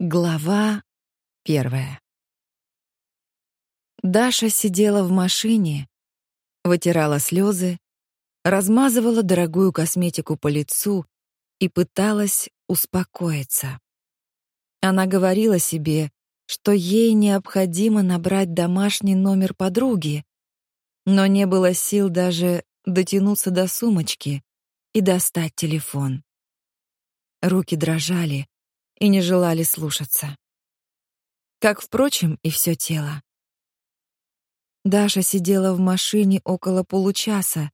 Глава первая. Даша сидела в машине, вытирала слезы, размазывала дорогую косметику по лицу и пыталась успокоиться. Она говорила себе, что ей необходимо набрать домашний номер подруги, но не было сил даже дотянуться до сумочки и достать телефон. Руки дрожали, и не желали слушаться. Как, впрочем, и все тело. Даша сидела в машине около получаса,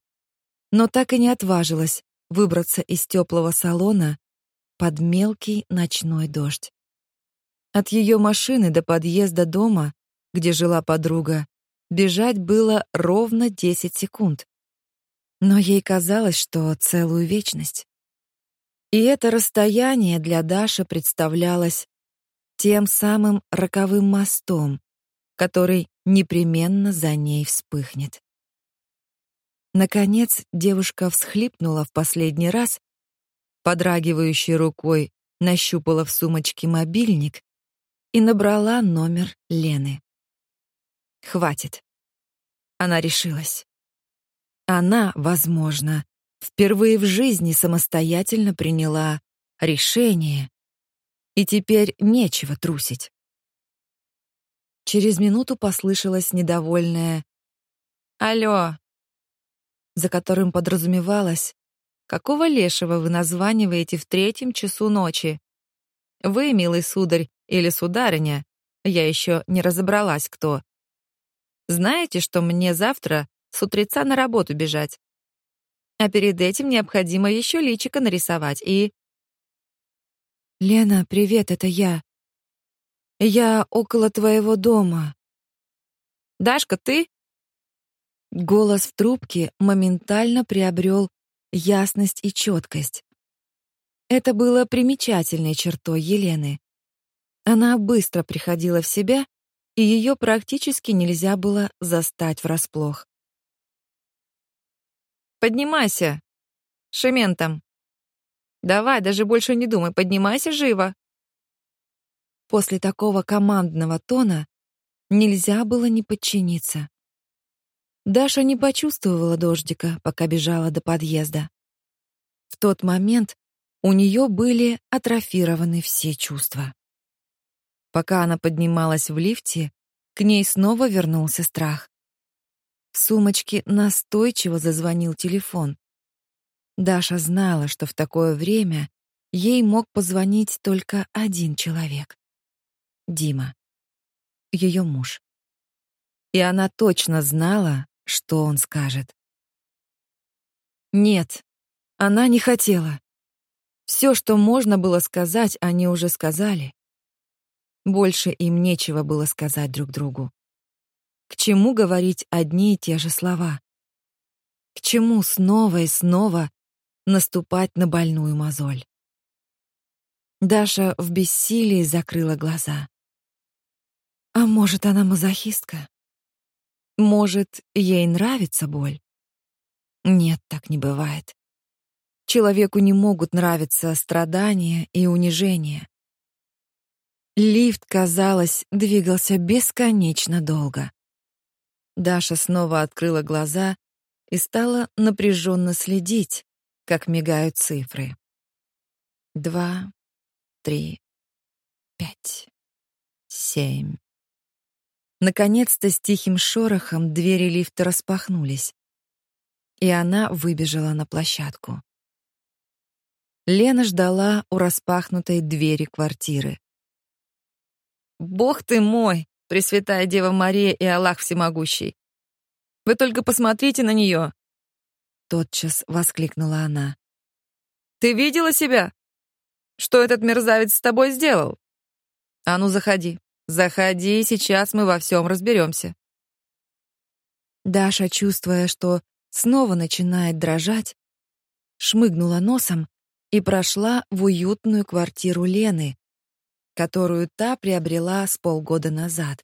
но так и не отважилась выбраться из теплого салона под мелкий ночной дождь. От ее машины до подъезда дома, где жила подруга, бежать было ровно 10 секунд. Но ей казалось, что целую вечность. И это расстояние для Даши представлялось тем самым роковым мостом, который непременно за ней вспыхнет. Наконец девушка всхлипнула в последний раз, подрагивающей рукой нащупала в сумочке мобильник и набрала номер Лены. Хватит. Она решилась. Она, возможно, впервые в жизни самостоятельно приняла решение, и теперь нечего трусить. Через минуту послышалось недовольное «Алло», за которым подразумевалось «Какого лешего вы названиваете в третьем часу ночи? Вы, милый сударь или сударыня, я еще не разобралась, кто. Знаете, что мне завтра с утреца на работу бежать? А перед этим необходимо еще личико нарисовать и... «Лена, привет, это я. Я около твоего дома». «Дашка, ты?» Голос в трубке моментально приобрел ясность и четкость. Это было примечательной чертой Елены. Она быстро приходила в себя, и ее практически нельзя было застать врасплох. Поднимайся. Шементом. Давай, даже больше не думай, поднимайся живо. После такого командного тона нельзя было не подчиниться. Даша не почувствовала дождика, пока бежала до подъезда. В тот момент у нее были атрофированы все чувства. Пока она поднималась в лифте, к ней снова вернулся страх. В сумочке настойчиво зазвонил телефон. Даша знала, что в такое время ей мог позвонить только один человек. Дима. Ее муж. И она точно знала, что он скажет. Нет, она не хотела. Все, что можно было сказать, они уже сказали. Больше им нечего было сказать друг другу. К чему говорить одни и те же слова? К чему снова и снова наступать на больную мозоль? Даша в бессилии закрыла глаза. А может, она мазохистка? Может, ей нравится боль? Нет, так не бывает. Человеку не могут нравиться страдания и унижения. Лифт, казалось, двигался бесконечно долго. Даша снова открыла глаза и стала напряженно следить, как мигают цифры. Два, три, пять, семь. Наконец-то с тихим шорохом двери лифта распахнулись, и она выбежала на площадку. Лена ждала у распахнутой двери квартиры. «Бог ты мой!» Пресвятая Дева Мария и Аллах Всемогущий. Вы только посмотрите на нее!» Тотчас воскликнула она. «Ты видела себя? Что этот мерзавец с тобой сделал? А ну, заходи. Заходи, сейчас мы во всем разберемся». Даша, чувствуя, что снова начинает дрожать, шмыгнула носом и прошла в уютную квартиру Лены, которую та приобрела с полгода назад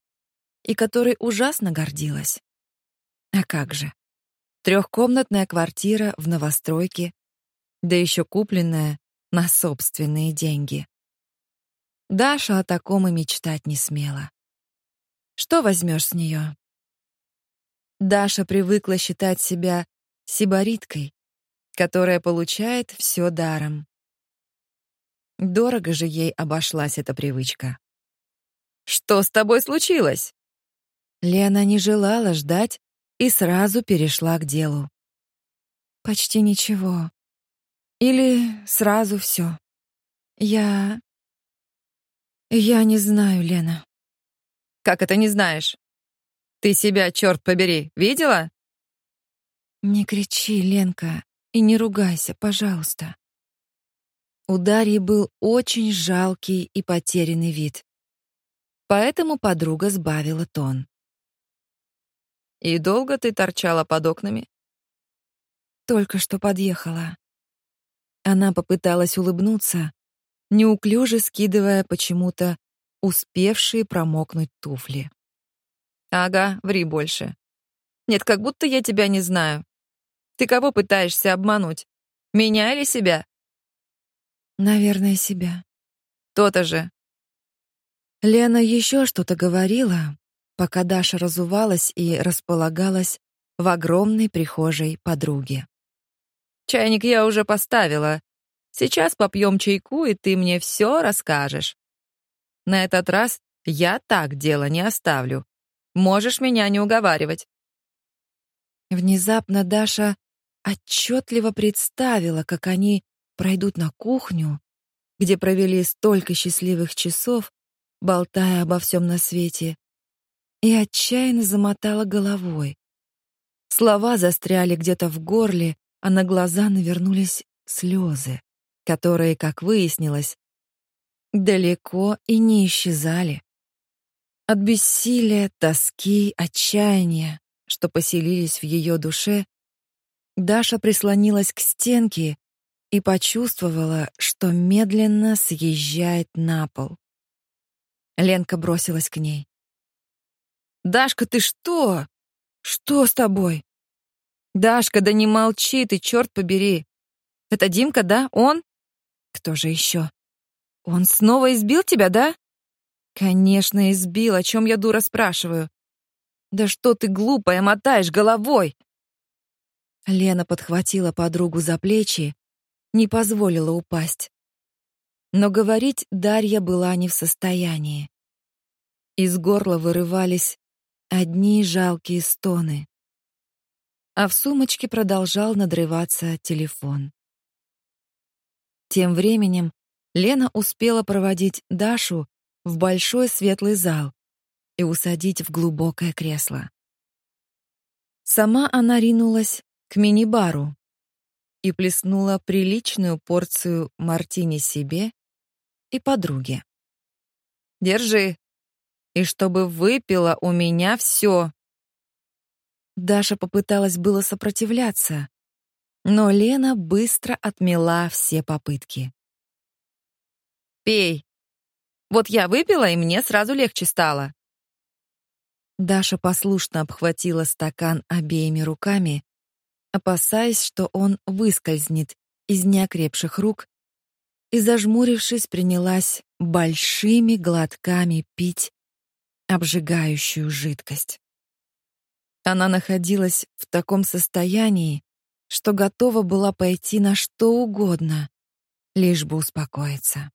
и которой ужасно гордилась. А как же? Трехкомнатная квартира в новостройке, да еще купленная на собственные деньги. Даша о таком и мечтать не смела. Что возьмешь с нее? Даша привыкла считать себя сибариткой, которая получает все даром. Дорого же ей обошлась эта привычка. «Что с тобой случилось?» Лена не желала ждать и сразу перешла к делу. «Почти ничего. Или сразу все. Я... Я не знаю, Лена. Как это не знаешь? Ты себя, черт побери, видела? Не кричи, Ленка, и не ругайся, пожалуйста. У Дарьи был очень жалкий и потерянный вид. Поэтому подруга сбавила тон. «И долго ты торчала под окнами?» «Только что подъехала». Она попыталась улыбнуться, неуклюже скидывая почему-то успевшие промокнуть туфли. «Ага, ври больше. Нет, как будто я тебя не знаю. Ты кого пытаешься обмануть? Меня или себя?» «Наверное, себя». «То-то же». Лена еще что-то говорила, пока Даша разувалась и располагалась в огромной прихожей подруги. «Чайник я уже поставила. Сейчас попьем чайку, и ты мне все расскажешь. На этот раз я так дело не оставлю. Можешь меня не уговаривать». Внезапно Даша отчетливо представила, как они пройдут на кухню, где провели столько счастливых часов, болтая обо всем на свете, и отчаянно замотала головой. Слова застряли где-то в горле, а на глаза навернулись слезы которые, как выяснилось, далеко и не исчезали. От бессилия, тоски, отчаяния, что поселились в ее душе, Даша прислонилась к стенке и почувствовала, что медленно съезжает на пол. Ленка бросилась к ней. «Дашка, ты что? Что с тобой?» «Дашка, да не молчи ты, черт побери! Это Димка, да? Он?» Кто же еще? Он снова избил тебя, да? Конечно, избил, о чем я дура спрашиваю. Да что ты глупая мотаешь головой? Лена подхватила подругу за плечи, не позволила упасть. Но говорить Дарья была не в состоянии. Из горла вырывались одни жалкие стоны. А в сумочке продолжал надрываться телефон. Тем временем Лена успела проводить Дашу в большой светлый зал и усадить в глубокое кресло. Сама она ринулась к мини-бару и плеснула приличную порцию мартини себе и подруге. «Держи, и чтобы выпила у меня все. Даша попыталась было сопротивляться, но Лена быстро отмела все попытки. «Пей. Вот я выпила, и мне сразу легче стало». Даша послушно обхватила стакан обеими руками, опасаясь, что он выскользнет из неокрепших рук, и, зажмурившись, принялась большими глотками пить обжигающую жидкость. Она находилась в таком состоянии, что готова была пойти на что угодно, лишь бы успокоиться.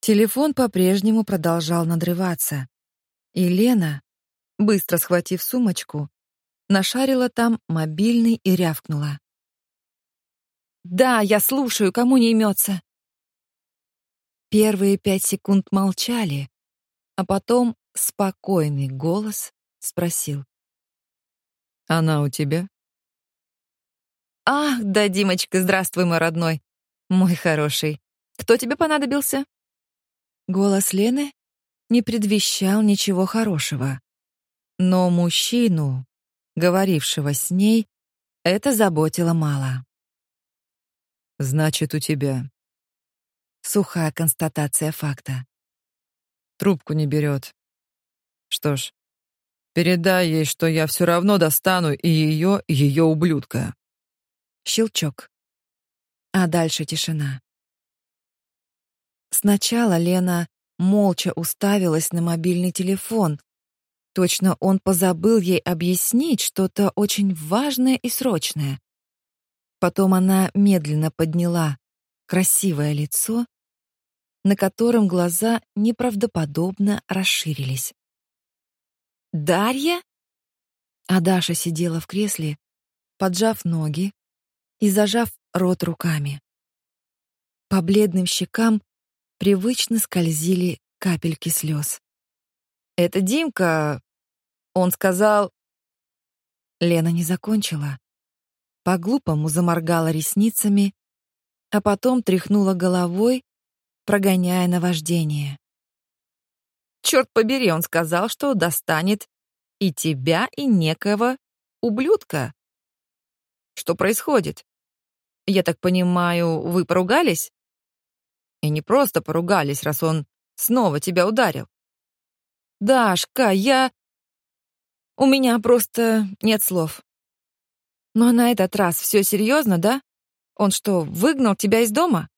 Телефон по-прежнему продолжал надрываться, и Лена, быстро схватив сумочку, нашарила там мобильный и рявкнула. «Да, я слушаю, кому не имется?» Первые пять секунд молчали, а потом спокойный голос спросил. «Она у тебя?» «Ах, да, Димочка, здравствуй, мой родной. Мой хороший. Кто тебе понадобился?» Голос Лены не предвещал ничего хорошего. Но мужчину, говорившего с ней, это заботило мало. «Значит, у тебя...» Сухая констатация факта. Трубку не берет. Что ж, передай ей, что я все равно достану и ее, и ее ублюдка. Щелчок. А дальше тишина. Сначала Лена молча уставилась на мобильный телефон. Точно он позабыл ей объяснить что-то очень важное и срочное. Потом она медленно подняла красивое лицо, на котором глаза неправдоподобно расширились. «Дарья?» А Даша сидела в кресле, поджав ноги и зажав рот руками. По бледным щекам привычно скользили капельки слез. «Это Димка!» Он сказал... Лена не закончила. По-глупому заморгала ресницами, а потом тряхнула головой, прогоняя наваждение. «Черт побери, он сказал, что достанет и тебя, и некого ублюдка. Что происходит? Я так понимаю, вы поругались? И не просто поругались, раз он снова тебя ударил. Дашка, я... У меня просто нет слов. Но на этот раз все серьезно, да? Он что, выгнал тебя из дома?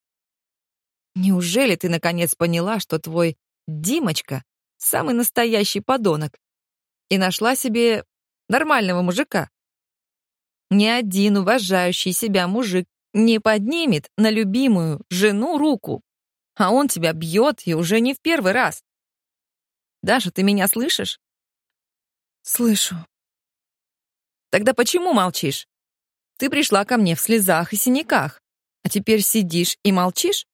Неужели ты наконец поняла, что твой Димочка — самый настоящий подонок и нашла себе нормального мужика? Ни один уважающий себя мужик не поднимет на любимую жену руку, а он тебя бьет и уже не в первый раз. Даша, ты меня слышишь? Слышу. Тогда почему молчишь? Ты пришла ко мне в слезах и синяках, а теперь сидишь и молчишь?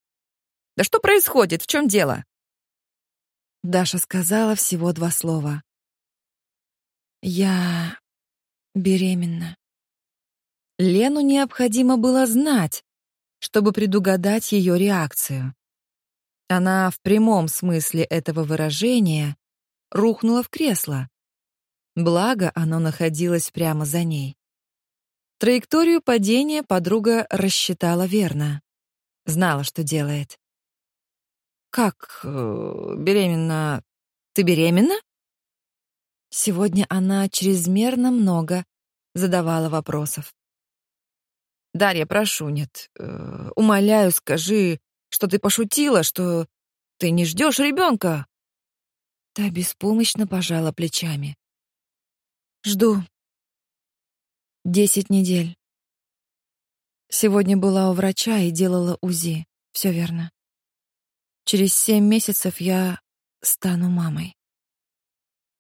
Да что происходит? В чем дело? Даша сказала всего два слова. Я беременна. Лену необходимо было знать, чтобы предугадать ее реакцию. Она в прямом смысле этого выражения рухнула в кресло. Благо, оно находилось прямо за ней. Траекторию падения подруга рассчитала верно. Знала, что делает. «Как э, беременна? Ты беременна?» Сегодня она чрезмерно много задавала вопросов. Дарья, прошу, нет. Э, умоляю, скажи, что ты пошутила, что ты не ждешь ребенка. Та беспомощно пожала плечами. Жду. Десять недель. Сегодня была у врача и делала УЗИ. Все верно. Через семь месяцев я стану мамой.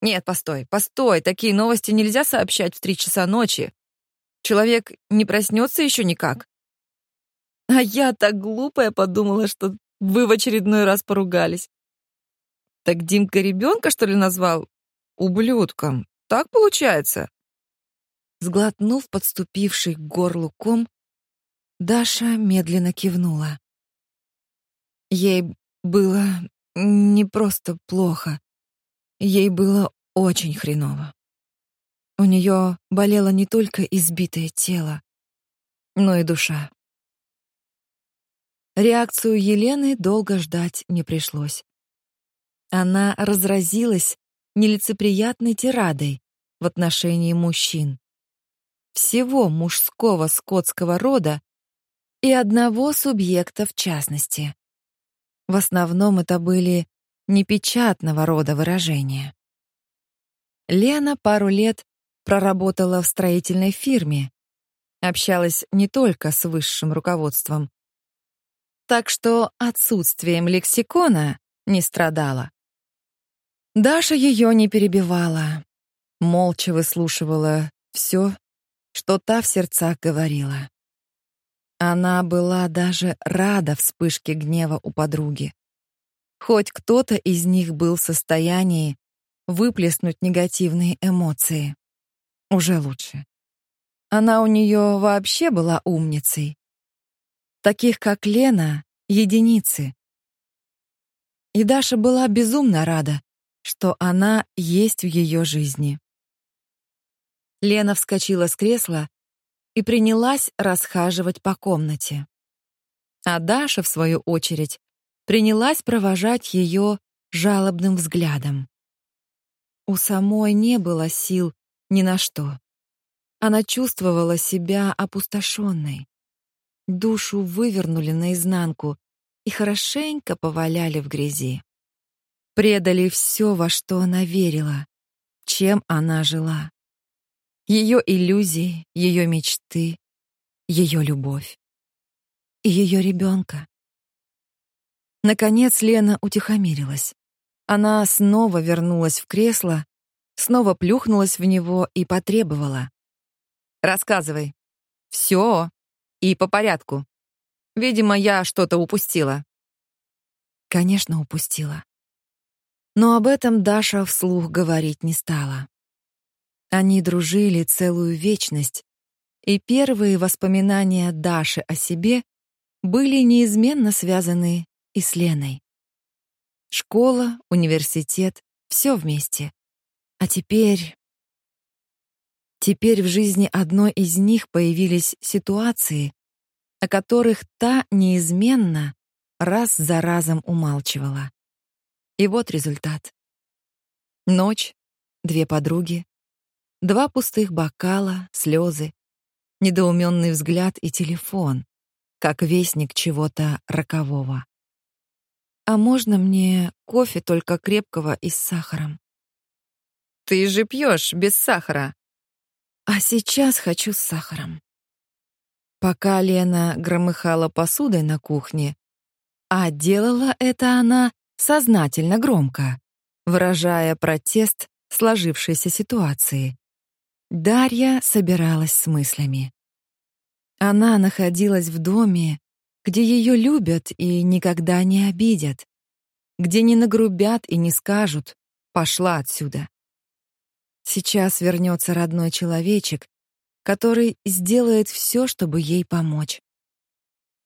Нет, постой, постой, такие новости нельзя сообщать в три часа ночи. Человек не проснется еще никак. А я так глупая подумала, что вы в очередной раз поругались. Так Димка ребенка, что ли, назвал? Ублюдком. Так получается? Сглотнув подступивший к горлу ком, Даша медленно кивнула. Ей было не просто плохо. Ей было очень хреново. У нее болело не только избитое тело, но и душа. Реакцию Елены долго ждать не пришлось. Она разразилась нелицеприятной тирадой в отношении мужчин. Всего мужского скотского рода и одного субъекта в частности. В основном это были непечатного рода выражения. Лена пару лет проработала в строительной фирме, общалась не только с высшим руководством. Так что отсутствием лексикона не страдала. Даша ее не перебивала, молча выслушивала все, что та в сердцах говорила. Она была даже рада вспышке гнева у подруги. Хоть кто-то из них был в состоянии выплеснуть негативные эмоции. Уже лучше. Она у нее вообще была умницей. Таких, как Лена, единицы. И Даша была безумно рада, что она есть в ее жизни. Лена вскочила с кресла и принялась расхаживать по комнате. А Даша, в свою очередь, принялась провожать ее жалобным взглядом. У самой не было сил ни на что. Она чувствовала себя опустошенной. Душу вывернули наизнанку, и хорошенько поваляли в грязи. Предали все, во что она верила, чем она жила. Ее иллюзии, ее мечты, ее любовь. И ее ребенка. Наконец Лена утихомирилась. Она снова вернулась в кресло, снова плюхнулась в него и потребовала. «Рассказывай. Все. И по порядку. Видимо, я что-то упустила». Конечно, упустила. Но об этом Даша вслух говорить не стала. Они дружили целую вечность, и первые воспоминания Даши о себе были неизменно связаны и с Леной. Школа, университет — все вместе. А теперь... Теперь в жизни одной из них появились ситуации, о которых та неизменно раз за разом умалчивала. И вот результат. Ночь, две подруги, два пустых бокала, слезы, недоуменный взгляд и телефон, как вестник чего-то рокового. А можно мне кофе только крепкого и с сахаром? Ты же пьешь без сахара. А сейчас хочу с сахаром. Пока Лена громыхала посудой на кухне, а делала это она сознательно громко, выражая протест сложившейся ситуации. Дарья собиралась с мыслями. Она находилась в доме, где ее любят и никогда не обидят, где не нагрубят и не скажут «пошла отсюда». Сейчас вернется родной человечек, который сделает все, чтобы ей помочь.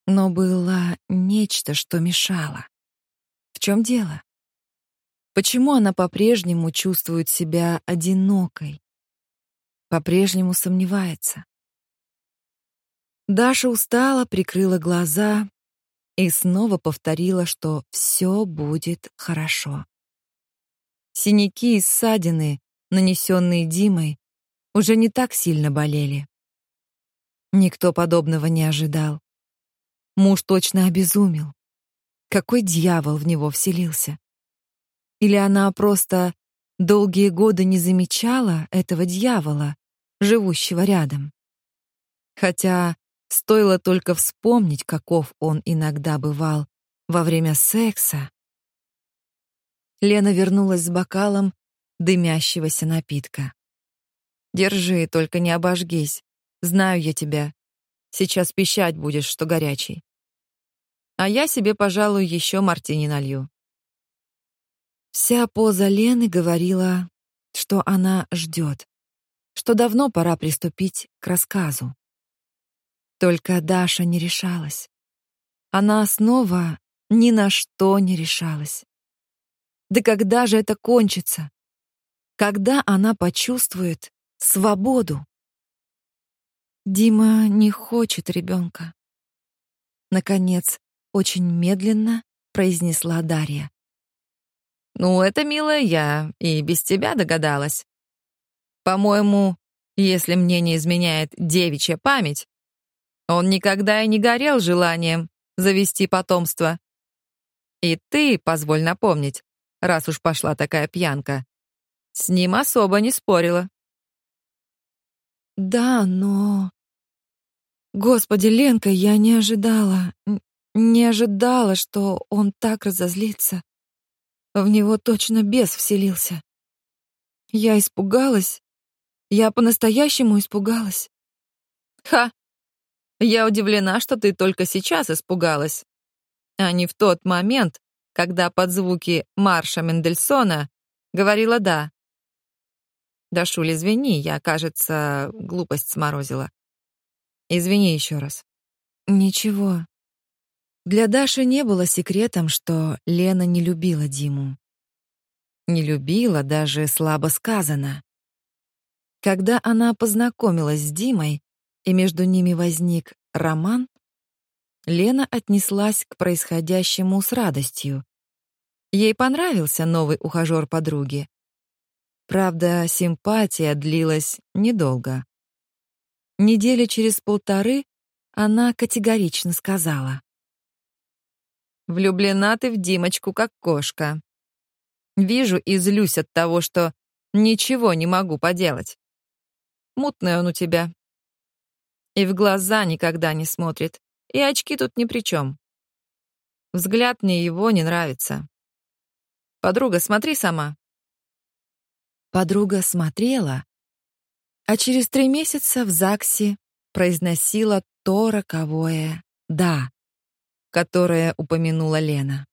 Но было нечто, что мешало. Чем дело? Почему она по-прежнему чувствует себя одинокой? По-прежнему сомневается. Даша устала, прикрыла глаза и снова повторила, что все будет хорошо. Синяки и ссадины, нанесенные Димой, уже не так сильно болели. Никто подобного не ожидал. Муж точно обезумел. Какой дьявол в него вселился? Или она просто долгие годы не замечала этого дьявола, живущего рядом? Хотя Стоило только вспомнить, каков он иногда бывал во время секса. Лена вернулась с бокалом дымящегося напитка. Держи, только не обожгись. Знаю я тебя. Сейчас пищать будешь, что горячий. А я себе, пожалуй, еще мартини налью. Вся поза Лены говорила, что она ждет, что давно пора приступить к рассказу. Только Даша не решалась. Она снова ни на что не решалась. Да когда же это кончится? Когда она почувствует свободу? Дима не хочет ребенка. Наконец, очень медленно произнесла Дарья. Ну, это, милая, я и без тебя догадалась. По-моему, если мне не изменяет девичья память, он никогда и не горел желанием завести потомство. И ты, позволь напомнить, раз уж пошла такая пьянка, с ним особо не спорила. Да, но... Господи, Ленка, я не ожидала, не ожидала, что он так разозлится. В него точно бес вселился. Я испугалась. Я по-настоящему испугалась. Ха! Я удивлена, что ты только сейчас испугалась, а не в тот момент, когда под звуки марша Мендельсона говорила «да». Дашуль, извини, я, кажется, глупость сморозила. Извини еще раз. Ничего. Для Даши не было секретом, что Лена не любила Диму. Не любила, даже слабо сказано. Когда она познакомилась с Димой, и между ними возник роман, Лена отнеслась к происходящему с радостью. Ей понравился новый ухажёр подруги. Правда, симпатия длилась недолго. Недели через полторы она категорично сказала: Влюблена ты в Димочку, как кошка. Вижу и злюсь от того, что ничего не могу поделать. Мутный он у тебя. И в глаза никогда не смотрит, и очки тут ни при чем. Взгляд мне его не нравится. Подруга, смотри сама. Подруга смотрела, а через три месяца в ЗАГСе произносила то роковое «да», которое упомянула Лена.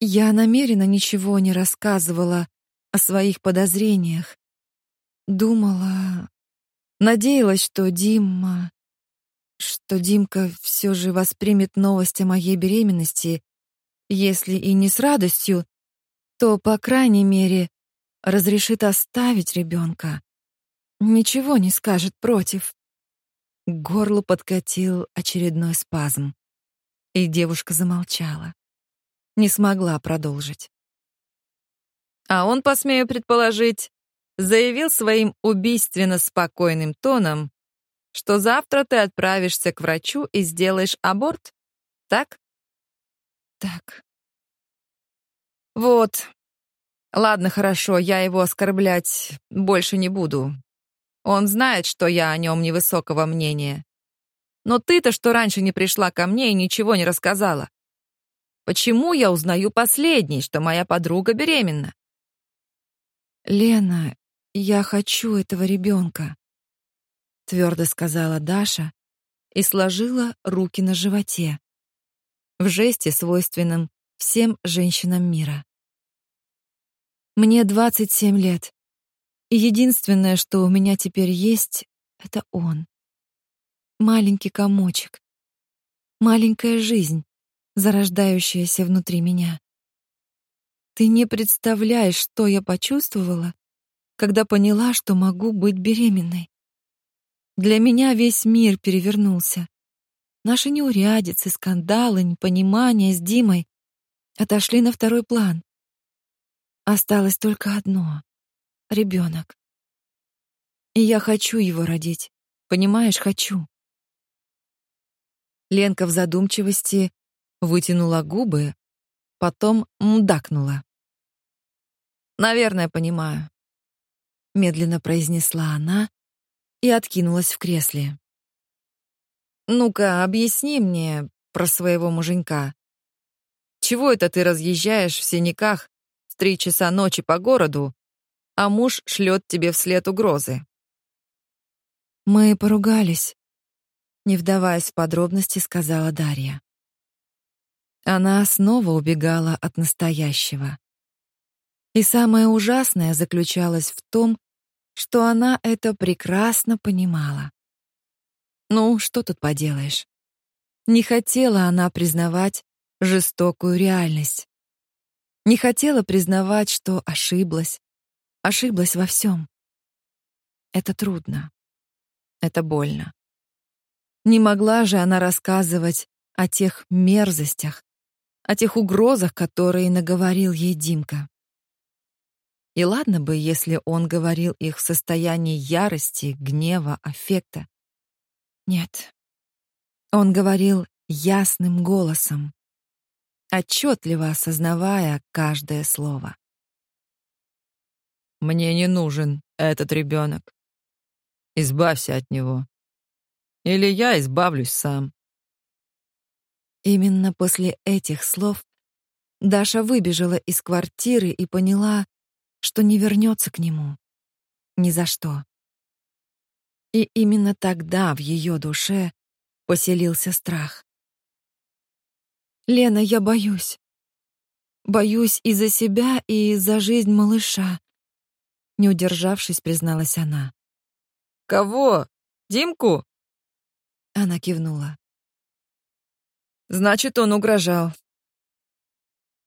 Я намеренно ничего не рассказывала о своих подозрениях. Думала, надеялась, что Дима, что Димка все же воспримет новость о моей беременности, если и не с радостью, то, по крайней мере, разрешит оставить ребенка. Ничего не скажет против. К горлу подкатил очередной спазм, и девушка замолчала. Не смогла продолжить. А он, посмею предположить, заявил своим убийственно спокойным тоном, что завтра ты отправишься к врачу и сделаешь аборт, так? Так. Вот, Ладно, хорошо, я его оскорблять больше не буду. Он знает, что я о нем невысокого мнения. Но ты-то, что раньше не пришла ко мне и ничего не рассказала. Почему я узнаю последней, что моя подруга беременна? Лена, я хочу этого ребенка, твердо сказала Даша и сложила руки на животе в жесте, свойственном всем женщинам мира. Мне 27 лет. Единственное, что у меня теперь есть, это он. Маленький комочек. Маленькая жизнь, зарождающаяся внутри меня. Ты не представляешь, что я почувствовала, когда поняла, что могу быть беременной. Для меня весь мир перевернулся. Наши неурядицы, скандалы, непонимания с Димой отошли на второй план. Осталось только одно — ребенок. И я хочу его родить. Понимаешь, хочу. Ленка в задумчивости вытянула губы, потом мдакнула. «Наверное, понимаю», — медленно произнесла она и откинулась в кресле. «Ну-ка, объясни мне про своего муженька. Чего это ты разъезжаешь в синяках в три часа ночи по городу, а муж шлет тебе вслед угрозы. Мы поругались, не вдаваясь в подробности, сказала Дарья. Она снова убегала от настоящего. И самое ужасное заключалось в том, что она это прекрасно понимала. Ну, что тут поделаешь? Не хотела она признавать жестокую реальность. Не хотела признавать, что ошиблась. Ошиблась во всем. Это трудно. Это больно. Не могла же она рассказывать о тех мерзостях, о тех угрозах, которые наговорил ей Димка. И ладно бы, если он говорил их в состоянии ярости, гнева, аффекта. Нет. Он говорил ясным голосом, отчетливо осознавая каждое слово. «Мне не нужен этот ребенок. Избавься от него. Или я избавлюсь сам». Именно после этих слов Даша выбежала из квартиры и поняла, что не вернется к нему. Ни за что. И именно тогда в ее душе поселился страх. Лена, я боюсь. Боюсь и за себя, и за жизнь малыша. Не удержавшись, призналась она. Кого? Димку? Она кивнула. Значит, он угрожал.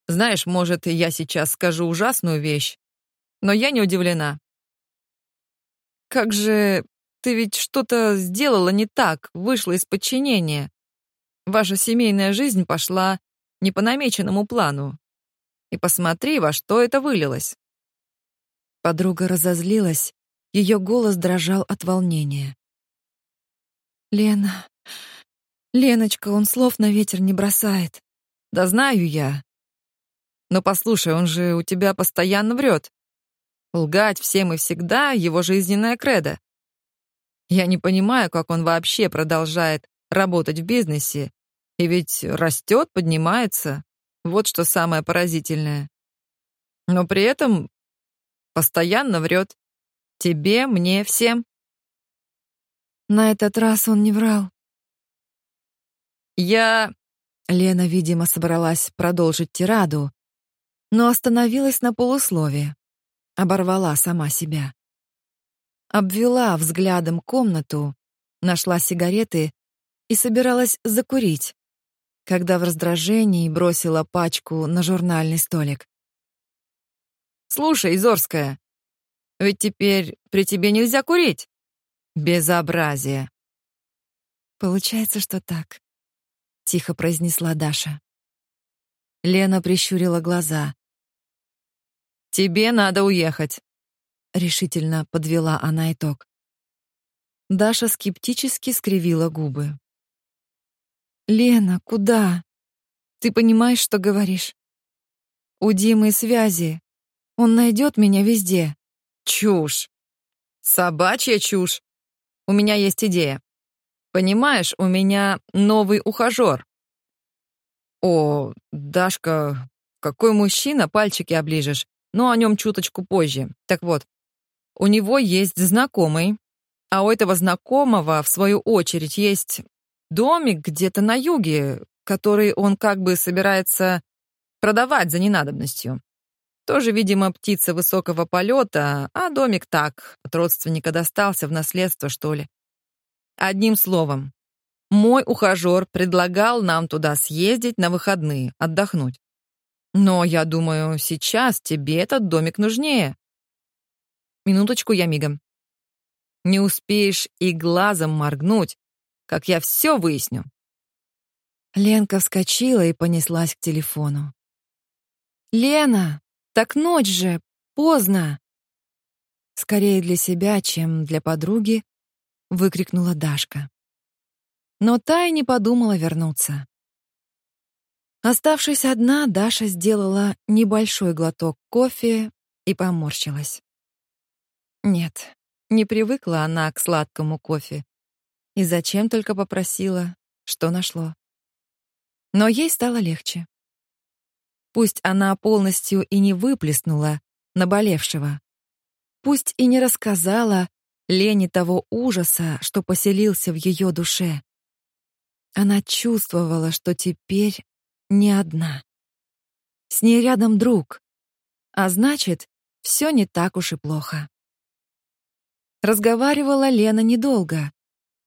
Знаешь, может, я сейчас скажу ужасную вещь, но я не удивлена. Как же ты ведь что-то сделала не так, вышла из подчинения. Ваша семейная жизнь пошла не по намеченному плану. И посмотри, во что это вылилось. Подруга разозлилась, ее голос дрожал от волнения. Лена, Леночка, он слов на ветер не бросает. Да знаю я. Но послушай, он же у тебя постоянно врет. Лгать всем и всегда — его жизненная кредо. Я не понимаю, как он вообще продолжает работать в бизнесе. И ведь растет, поднимается. Вот что самое поразительное. Но при этом постоянно врет. Тебе, мне, всем. На этот раз он не врал. Я... Лена, видимо, собралась продолжить тираду, но остановилась на полуслове, оборвала сама себя. Обвела взглядом комнату, нашла сигареты и собиралась закурить, когда в раздражении бросила пачку на журнальный столик. «Слушай, Зорская, ведь теперь при тебе нельзя курить. Безобразие». «Получается, что так», — тихо произнесла Даша. Лена прищурила глаза. «Тебе надо уехать», — решительно подвела она итог. Даша скептически скривила губы. «Лена, куда? Ты понимаешь, что говоришь? У Димы связи. Он найдет меня везде». «Чушь! Собачья чушь! У меня есть идея. Понимаешь, у меня новый ухажер. О, Дашка, какой мужчина, пальчики оближешь. Но о нем чуточку позже. Так вот, у него есть знакомый, а у этого знакомого, в свою очередь, есть домик где-то на юге, который он как бы собирается продавать за ненадобностью. Тоже, видимо, птица высокого полета, а домик так, от родственника достался в наследство, что ли. Одним словом, мой ухажер предлагал нам туда съездить на выходные, отдохнуть. Но я думаю, сейчас тебе этот домик нужнее. Минуточку, я мигом. Не успеешь и глазом моргнуть, как я все выясню. Ленка вскочила и понеслась к телефону. «Лена, так ночь же, поздно!» Скорее для себя, чем для подруги, выкрикнула Дашка. Но та и не подумала вернуться. Оставшись одна, Даша сделала небольшой глоток кофе и поморщилась. Нет, не привыкла она к сладкому кофе. И зачем только попросила, что нашло. Но ей стало легче. Пусть она полностью и не выплеснула наболевшего. Пусть и не рассказала Лене того ужаса, что поселился в ее душе. Она чувствовала, что теперь не одна. С ней рядом друг. А значит, все не так уж и плохо. Разговаривала Лена недолго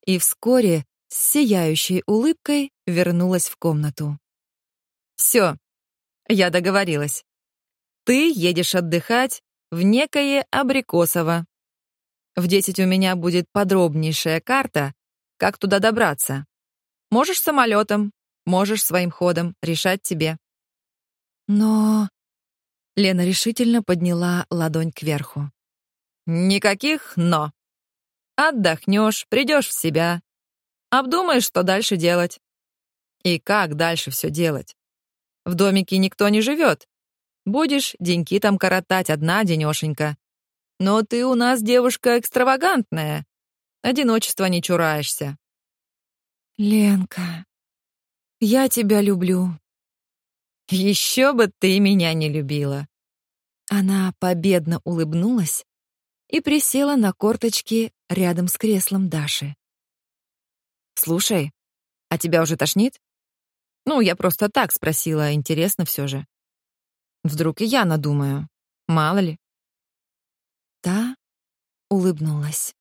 и вскоре с сияющей улыбкой вернулась в комнату. Все, я договорилась. Ты едешь отдыхать в некое Абрикосово. В десять у меня будет подробнейшая карта, как туда добраться. Можешь самолетом, можешь своим ходом, решать тебе. Но... Лена решительно подняла ладонь кверху. Никаких «но». Отдохнешь, придешь в себя, обдумаешь, что дальше делать. И как дальше все делать. В домике никто не живет. Будешь деньки там коротать одна денешенька. Но ты у нас девушка экстравагантная. Одиночества не чураешься. Ленка, я тебя люблю. Еще бы ты меня не любила. Она победно улыбнулась и присела на корточки рядом с креслом Даши. «Слушай, а тебя уже тошнит?» «Ну, я просто так спросила, интересно все же. Вдруг и я надумаю, мало ли». Та улыбнулась.